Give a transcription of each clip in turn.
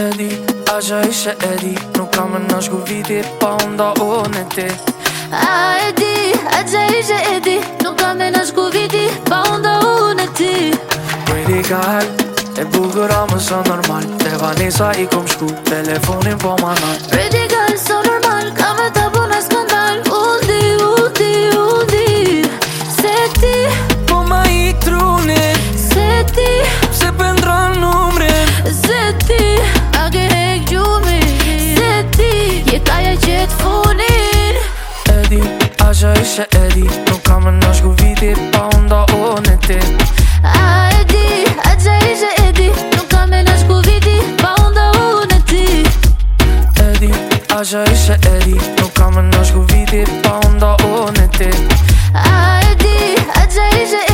edhi A që ishe edhi Nuk kam e nashku viti Pa unda o në ti A edhi A që ishe edhi Nuk kam e nashku viti Pa unda o në ti Pretty girl E bugëra më së normal Te vanisa i kom shku Telefonin po ma nal Pretty girl që ishe e di Nuk kam në shku vitit pa nda o në A e di, a që e di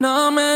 No me